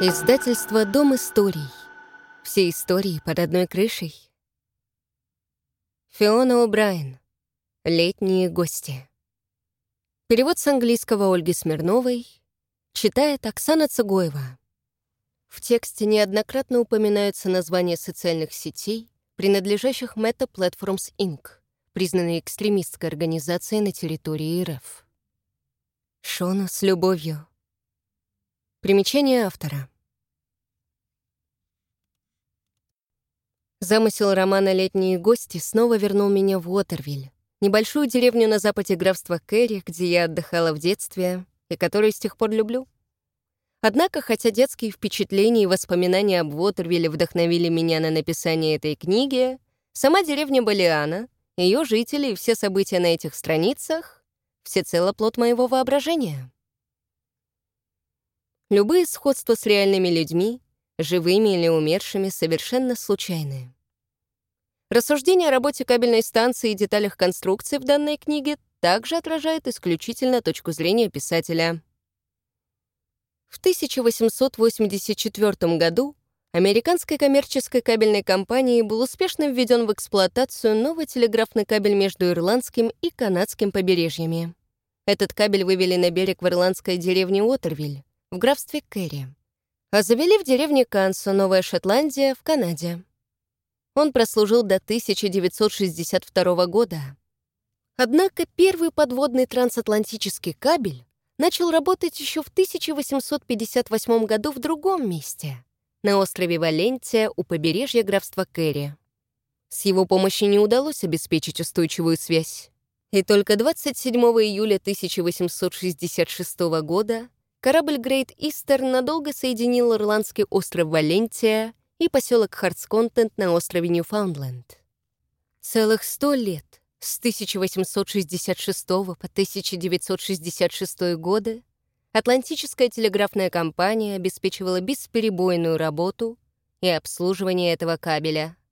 Издательство «Дом историй». Все истории под одной крышей. Фиона О'Брайен. «Летние гости». Перевод с английского Ольги Смирновой. Читает Оксана Цугоева. В тексте неоднократно упоминаются названия социальных сетей, принадлежащих Meta Platforms Inc., признанной экстремистской организацией на территории РФ. Шона с любовью. Примечание автора. Замысел романа «Летние гости» снова вернул меня в Уотервиль, небольшую деревню на западе графства Кэрри, где я отдыхала в детстве и которую с тех пор люблю. Однако, хотя детские впечатления и воспоминания об Уотервилле вдохновили меня на написание этой книги, сама деревня Балиана, ее жители и все события на этих страницах — всецело плод моего воображения. Любые сходства с реальными людьми, живыми или умершими, совершенно случайные. Рассуждение о работе кабельной станции и деталях конструкции в данной книге также отражает исключительно точку зрения писателя. В 1884 году американской коммерческой кабельной компанией был успешно введен в эксплуатацию новый телеграфный кабель между ирландским и канадским побережьями. Этот кабель вывели на берег в ирландской деревне Уотервиль в графстве Керри, а завели в деревне Кансо, Новая Шотландия, в Канаде. Он прослужил до 1962 года. Однако первый подводный трансатлантический кабель начал работать еще в 1858 году в другом месте, на острове Валентия у побережья графства Керри. С его помощью не удалось обеспечить устойчивую связь. И только 27 июля 1866 года корабль Great Eastern надолго соединил ирландский остров Валентия и поселок Хартсконтент на острове Ньюфаундленд. Целых сто лет, с 1866 по 1966 годы, Атлантическая телеграфная компания обеспечивала бесперебойную работу и обслуживание этого кабеля —